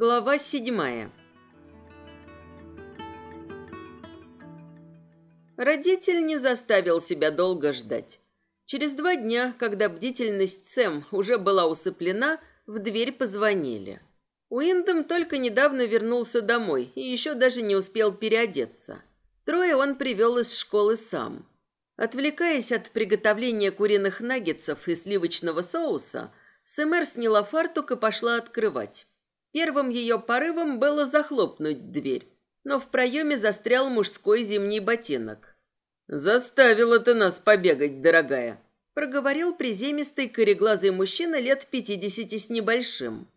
Глава седьмая. Родитель не заставил себя долго ждать. Через два дня, когда бдительность Сэм уже была усыплена, в дверь позвонили. Уиндом только недавно вернулся домой и еще даже не успел переодеться. Трое он привел из школы сам. Отвлекаясь от приготовления куриных наггетсов и сливочного соуса, Сэмэр сняла фартук и пошла открывать. Первым ее порывом было захлопнуть дверь, но в проеме застрял мужской зимний ботинок. «Заставила ты нас побегать, дорогая», — проговорил приземистый кореглазый мужчина лет пятидесяти с небольшим.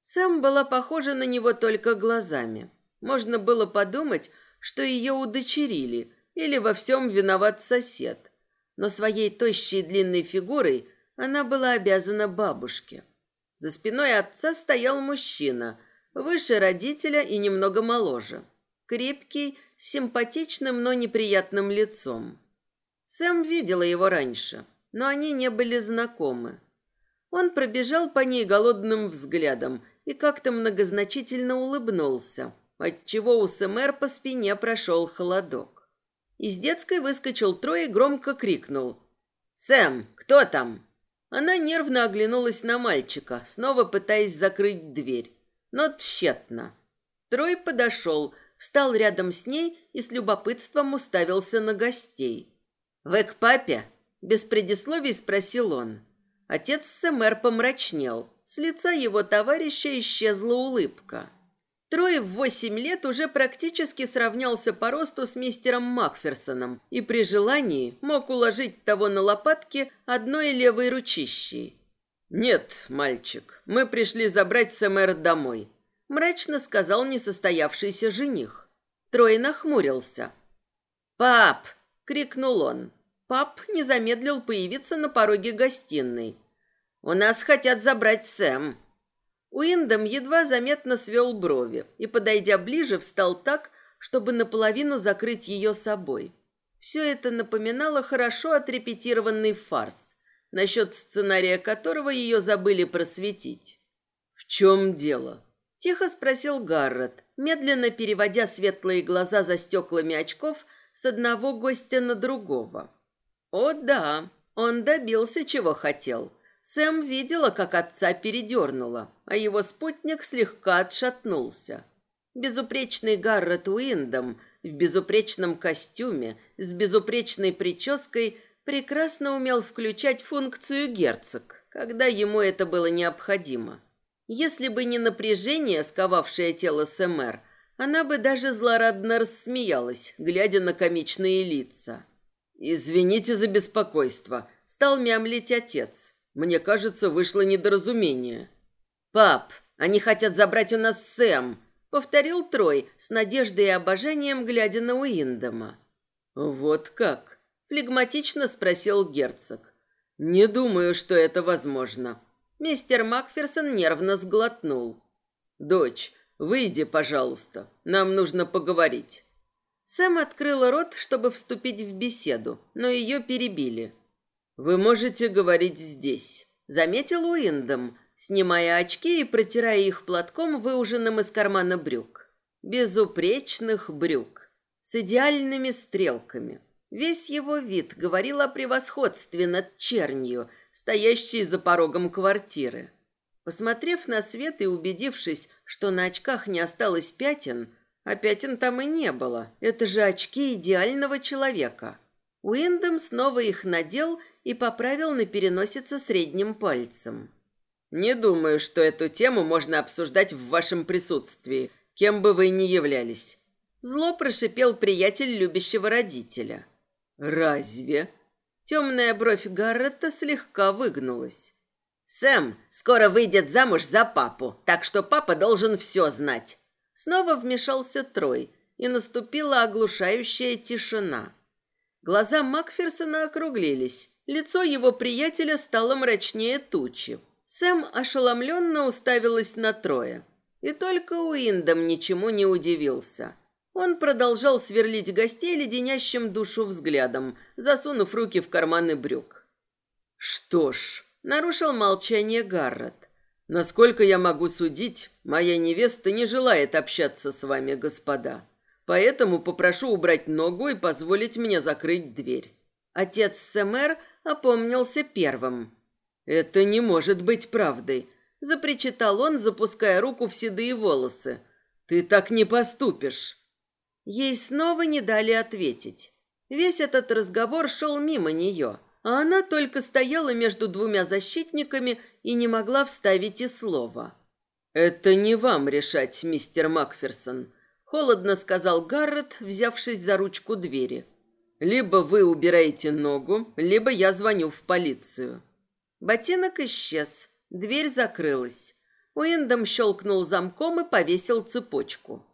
Сэм была похожа на него только глазами. Можно было подумать, что ее удочерили — или во всем виноват сосед. Но своей тощей длинной фигурой она была обязана бабушке. За спиной отца стоял мужчина, выше родителя и немного моложе. Крепкий, с симпатичным, но неприятным лицом. Сэм видела его раньше, но они не были знакомы. Он пробежал по ней голодным взглядом и как-то многозначительно улыбнулся, отчего у Сэмэр по спине прошел холодок. Из детской выскочил Трой и громко крикнул. «Сэм, кто там?» Она нервно оглянулась на мальчика, снова пытаясь закрыть дверь. Но тщетно. Трой подошел, встал рядом с ней и с любопытством уставился на гостей. «Вы к папе?» – без предисловий спросил он. Отец Сэмэр помрачнел. С лица его товарища исчезла улыбка. Трой в восемь лет уже практически сравнялся по росту с мистером Макферсоном и при желании мог уложить того на лопатки одной левой ручищей. «Нет, мальчик, мы пришли забрать Сэмэр домой», — мрачно сказал несостоявшийся жених. Трой нахмурился. «Пап!» — крикнул он. Пап не замедлил появиться на пороге гостиной. «У нас хотят забрать Сэм», Уиндом едва заметно свел брови и, подойдя ближе, встал так, чтобы наполовину закрыть ее собой. Все это напоминало хорошо отрепетированный фарс, насчет сценария которого ее забыли просветить. «В чем дело?» – тихо спросил Гаррет, медленно переводя светлые глаза за стеклами очков с одного гостя на другого. «О да, он добился, чего хотел». Сэм видела, как отца передернуло, а его спутник слегка отшатнулся. Безупречный Гаррет Уиндом в безупречном костюме, с безупречной прической прекрасно умел включать функцию герцог, когда ему это было необходимо. Если бы не напряжение, сковавшее тело Сэмэр, она бы даже злорадно рассмеялась, глядя на комичные лица. «Извините за беспокойство», — стал мямлить отец. Мне кажется, вышло недоразумение. Пап, они хотят забрать у нас Сэм, повторил Трой с надеждой и обожанием, глядя на Уиндома. Вот как? флегматично спросил герцог. Не думаю, что это возможно. Мистер Макферсон нервно сглотнул. Дочь, выйди, пожалуйста. Нам нужно поговорить. Сэм открыла рот, чтобы вступить в беседу, но ее перебили. «Вы можете говорить здесь», — заметил Уиндом, снимая очки и протирая их платком, выуженным из кармана брюк. Безупречных брюк, с идеальными стрелками. Весь его вид говорил о превосходстве над чернью, стоящей за порогом квартиры. Посмотрев на свет и убедившись, что на очках не осталось пятен, а пятен там и не было, это же очки идеального человека. Уиндом снова их надел и поправил на переносице средним пальцем. «Не думаю, что эту тему можно обсуждать в вашем присутствии, кем бы вы ни являлись». Зло прошипел приятель любящего родителя. «Разве?» Темная бровь Гаррета слегка выгнулась. «Сэм скоро выйдет замуж за папу, так что папа должен все знать». Снова вмешался Трой, и наступила оглушающая тишина. Глаза Макферсона округлились. Лицо его приятеля стало мрачнее тучи. Сэм ошеломленно уставилась на Троя. И только Уиндом ничему не удивился. Он продолжал сверлить гостей леденящим душу взглядом, засунув руки в карманы брюк. «Что ж», — нарушил молчание Гаррет, Насколько я могу судить, моя невеста не желает общаться с вами, господа. Поэтому попрошу убрать ногу и позволить мне закрыть дверь. Отец Сэмэр опомнился первым. Это не может быть правдой, запричитал он, запуская руку в седые волосы. Ты так не поступишь. Ей снова не дали ответить. Весь этот разговор шел мимо нее, а она только стояла между двумя защитниками и не могла вставить и слова. «Это не вам решать, мистер Макферсон», — холодно сказал Гаррет, взявшись за ручку двери. «Либо вы убираете ногу, либо я звоню в полицию». Ботинок исчез, дверь закрылась. Уиндом щелкнул замком и повесил цепочку.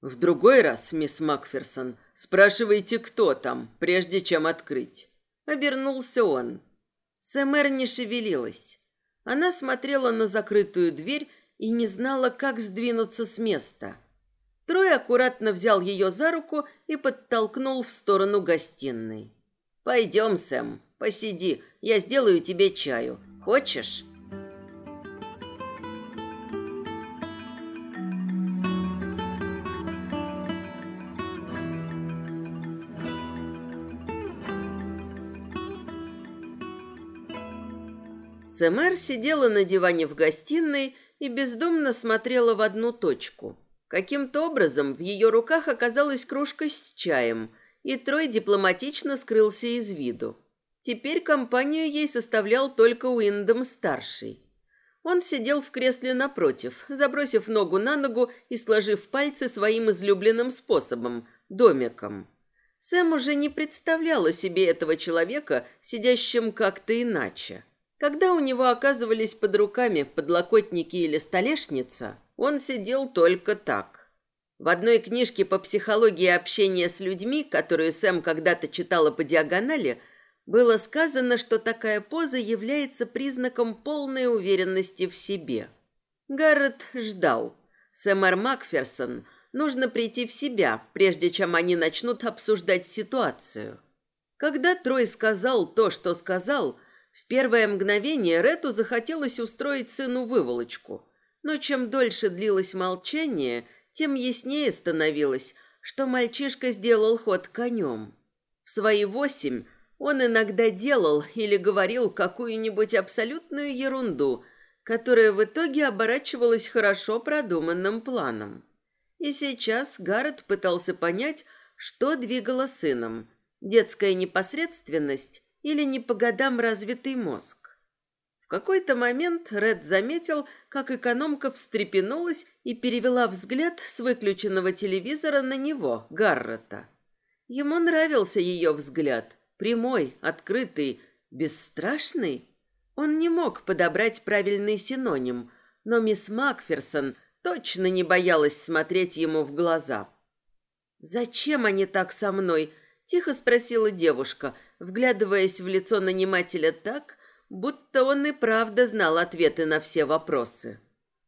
В другой раз, мисс Макферсон, спрашивайте, кто там, прежде чем открыть. Обернулся он. Сэмэр не шевелилась. Она смотрела на закрытую дверь и не знала, как сдвинуться с места. Трой аккуратно взял ее за руку и подтолкнул в сторону гостиной. «Пойдем, Сэм, посиди, я сделаю тебе чаю. Хочешь?» Сэмэр сидела на диване в гостиной и бездумно смотрела в одну точку. Каким-то образом в ее руках оказалась кружка с чаем, и Трой дипломатично скрылся из виду. Теперь компанию ей составлял только Уиндом-старший. Он сидел в кресле напротив, забросив ногу на ногу и сложив пальцы своим излюбленным способом – домиком. Сэм уже не представляла себе этого человека, сидящим как-то иначе. Когда у него оказывались под руками подлокотники или столешница, он сидел только так. В одной книжке по психологии общения с людьми, которую Сэм когда-то читала по диагонали, было сказано, что такая поза является признаком полной уверенности в себе. Гаррет ждал. Сэмэр Макферсон нужно прийти в себя, прежде чем они начнут обсуждать ситуацию. Когда Трой сказал то, что сказал – первое мгновение Рету захотелось устроить сыну выволочку, но чем дольше длилось молчание, тем яснее становилось, что мальчишка сделал ход конем. В свои восемь он иногда делал или говорил какую-нибудь абсолютную ерунду, которая в итоге оборачивалась хорошо продуманным планом. И сейчас Гаррет пытался понять, что двигало сыном – детская непосредственность или не по годам развитый мозг. Какой-то момент Ред заметил, как экономка встрепенулась и перевела взгляд с выключенного телевизора на него, Гаррета. Ему нравился ее взгляд, прямой, открытый, бесстрашный. Он не мог подобрать правильный синоним, но мисс Макферсон точно не боялась смотреть ему в глаза. «Зачем они так со мной?» – тихо спросила девушка – вглядываясь в лицо нанимателя так, будто он и правда знал ответы на все вопросы.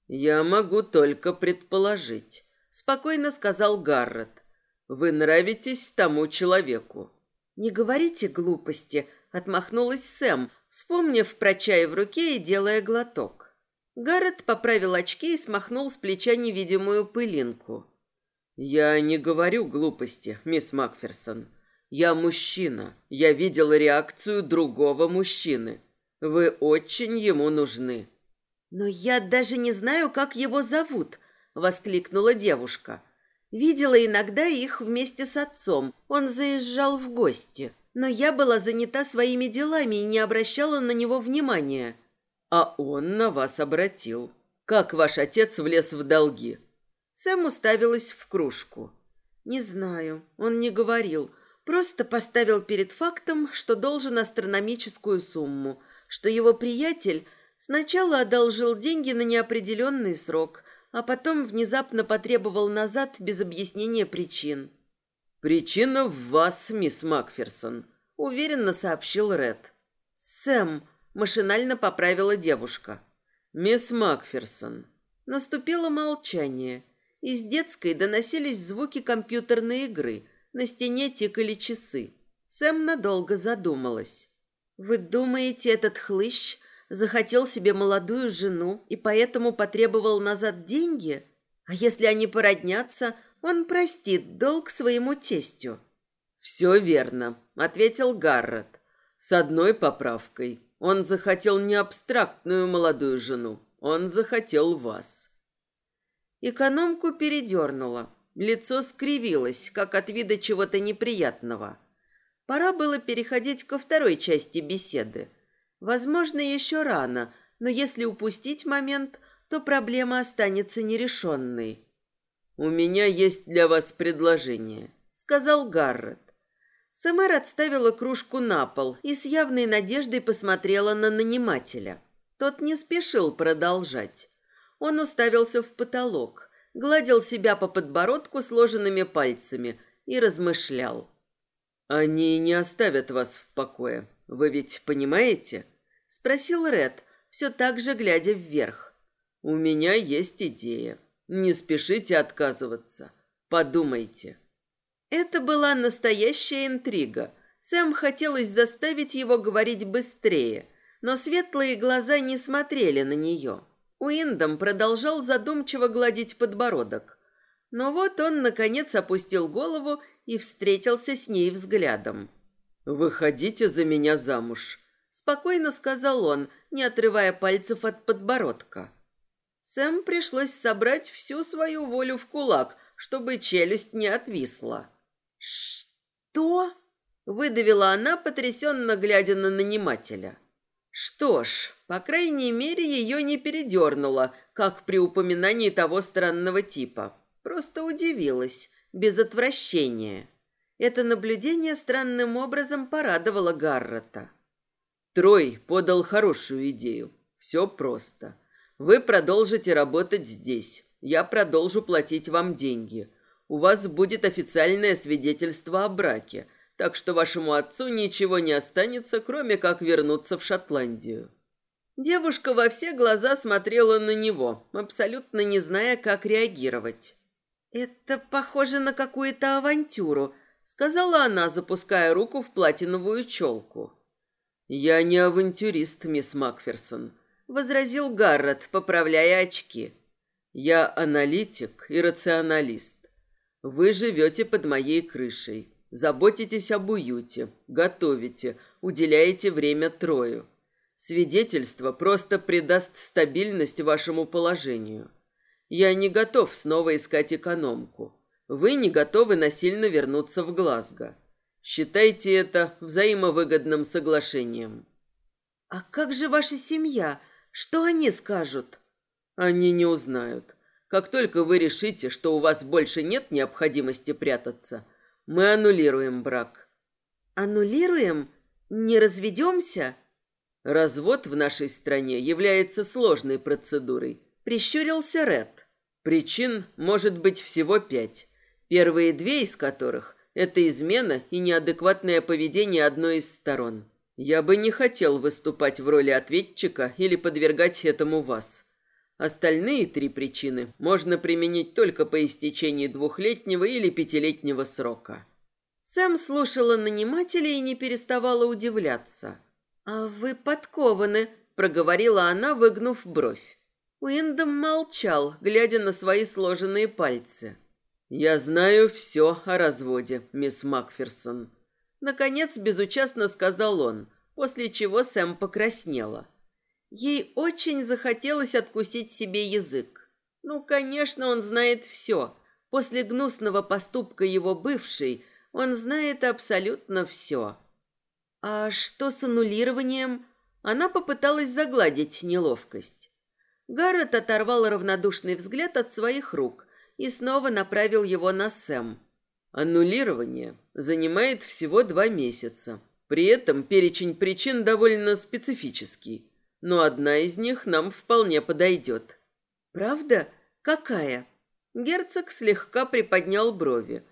«Я могу только предположить», — спокойно сказал Гаррет. «Вы нравитесь тому человеку». «Не говорите глупости», — отмахнулась Сэм, вспомнив про чай в руке и делая глоток. Гаррет поправил очки и смахнул с плеча невидимую пылинку. «Я не говорю глупости, мисс Макферсон. Я мужчина. Я видел реакцию другого мужчины. Вы очень ему нужны. Но я даже не знаю, как его зовут, воскликнула девушка. Видела иногда их вместе с отцом. Он заезжал в гости, но я была занята своими делами и не обращала на него внимания. А он на вас обратил. Как ваш отец влез в долги? Сэм уставилась в кружку. Не знаю, он не говорил. Просто поставил перед фактом, что должен астрономическую сумму, что его приятель сначала одолжил деньги на неопределенный срок, а потом внезапно потребовал назад без объяснения причин. «Причина в вас, мисс Макферсон», — уверенно сообщил Ред. «Сэм», — машинально поправила девушка. «Мисс Макферсон». Наступило молчание. Из детской доносились звуки компьютерной игры — на стене тикали часы. Сэм надолго задумалась. «Вы думаете, этот хлыщ Захотел себе молодую жену и поэтому потребовал назад деньги? А если они породнятся, он простит долг своему тестю. «Все верно», — ответил Гаррет. «С одной поправкой. Он захотел не абстрактную молодую жену, он захотел вас». Экономку передернула. Лицо скривилось, как от вида чего-то неприятного. Пора было переходить ко второй части беседы. Возможно, еще рано, но если упустить момент, то проблема останется нерешенной. «У меня есть для вас предложение», — сказал Гаррет. Сэмэр отставила кружку на пол и с явной надеждой посмотрела на нанимателя. Тот не спешил продолжать. Он уставился в потолок, гладил себя по подбородку сложенными пальцами и размышлял. «Они не оставят вас в покое. Вы ведь понимаете?» — спросил Ред, все так же глядя вверх. «У меня есть идея. Не спешите отказываться. Подумайте». Это была настоящая интрига. Сэм хотелось заставить его говорить быстрее, но светлые глаза не смотрели на нее. Уиндом продолжал задумчиво гладить подбородок. Но вот он, наконец, опустил голову и встретился с ней взглядом. «Выходите за меня замуж», — спокойно сказал он, не отрывая пальцев от подбородка. Сэм пришлось собрать всю свою волю в кулак, чтобы челюсть не отвисла. «Что?» – выдавила она, потрясенно глядя на нанимателя. Что ж, по крайней мере, ее не передернуло, как при упоминании того странного типа. Просто удивилась, без отвращения. Это наблюдение странным образом порадовало Гаррета. Трой подал хорошую идею. Все просто. Вы продолжите работать здесь. Я продолжу платить вам деньги у вас будет официальное свидетельство о браке, так что вашему отцу ничего не останется, кроме как вернуться в Шотландию». Девушка во все глаза смотрела на него, абсолютно не зная, как реагировать. «Это похоже на какую-то авантюру», — сказала она, запуская руку в платиновую челку. «Я не авантюрист, мисс Макферсон», — возразил Гаррет, поправляя очки. «Я аналитик и рационалист. Вы живете под моей крышей, заботитесь об уюте, готовите, уделяете время Трою. Свидетельство просто придаст стабильность вашему положению. Я не готов снова искать экономку. Вы не готовы насильно вернуться в Глазго. Считайте это взаимовыгодным соглашением. А как же ваша семья? Что они скажут? Они не узнают. Как только вы решите, что у вас больше нет необходимости прятаться, мы аннулируем брак. Аннулируем? Не разведемся? Развод в нашей стране является сложной процедурой. Прищурился Ред. Причин может быть всего пять. Первые две из которых – это измена и неадекватное поведение одной из сторон. Я бы не хотел выступать в роли ответчика или подвергать этому вас. Остальные три причины можно применить только по истечении двухлетнего или пятилетнего срока. Сэм слушала нанимателя и не переставала удивляться. «А вы подкованы», — проговорила она, выгнув бровь. Уиндом молчал, глядя на свои сложенные пальцы. «Я знаю все о разводе, мисс Макферсон», — наконец безучастно сказал он, после чего Сэм покраснела. Ей очень захотелось откусить себе язык. Ну, конечно, он знает все. После гнусного поступка его бывшей он знает абсолютно все. А что с аннулированием? Она попыталась загладить неловкость. Гаррет оторвал равнодушный взгляд от своих рук и снова направил его на Сэм. Аннулирование занимает всего два месяца. При этом перечень причин довольно специфический но одна из них нам вполне подойдет». «Правда? Какая?» Герцог слегка приподнял брови.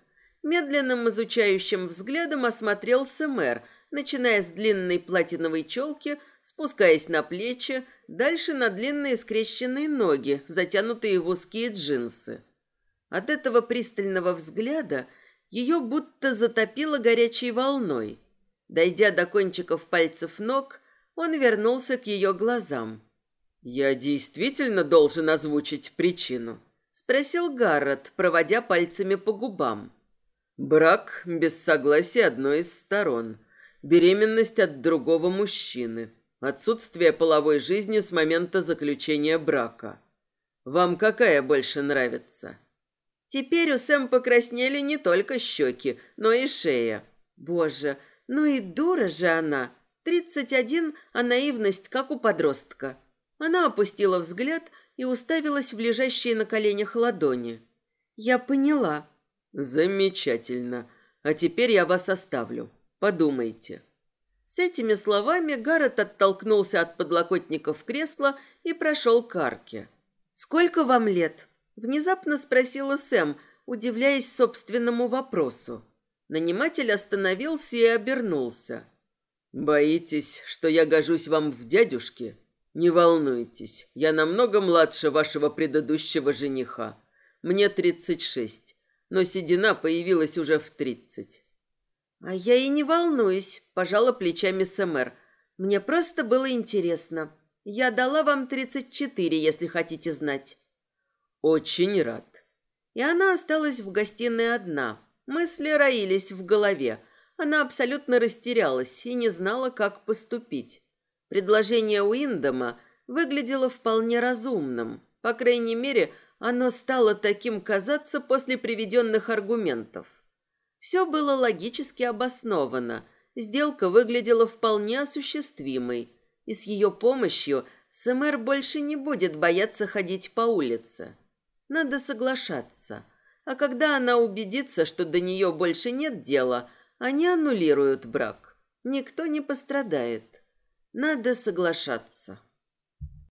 Медленным изучающим взглядом осмотрелся мэр, начиная с длинной платиновой челки, спускаясь на плечи, дальше на длинные скрещенные ноги, затянутые в узкие джинсы. От этого пристального взгляда ее будто затопило горячей волной. Дойдя до кончиков пальцев ног, Он вернулся к ее глазам. «Я действительно должен озвучить причину?» — спросил Гаррет, проводя пальцами по губам. «Брак без согласия одной из сторон. Беременность от другого мужчины. Отсутствие половой жизни с момента заключения брака. Вам какая больше нравится?» Теперь у Сэм покраснели не только щеки, но и шея. Боже, ну и дура же она. Тридцать один, а наивность, как у подростка. Она опустила взгляд и уставилась в лежащие на коленях ладони. «Я поняла». «Замечательно. А теперь я вас оставлю. Подумайте». С этими словами Гаррет оттолкнулся от подлокотников кресла и прошел к арке. «Сколько вам лет?» – внезапно спросила Сэм, удивляясь собственному вопросу. Наниматель остановился и обернулся. «Боитесь, что я гожусь вам в дядюшке? Не волнуйтесь, я намного младше вашего предыдущего жениха. Мне тридцать шесть, но седина появилась уже в тридцать». «А я и не волнуюсь», – пожала плечами Сэмэр. «Мне просто было интересно. Я дала вам тридцать четыре, если хотите знать». «Очень рад». И она осталась в гостиной одна – Мысли роились в голове. Она абсолютно растерялась и не знала, как поступить. Предложение Уиндома выглядело вполне разумным. По крайней мере, оно стало таким казаться после приведенных аргументов. Все было логически обосновано. Сделка выглядела вполне осуществимой. И с ее помощью Сэмэр больше не будет бояться ходить по улице. Надо соглашаться. А когда она убедится, что до нее больше нет дела, они аннулируют брак. Никто не пострадает. Надо соглашаться.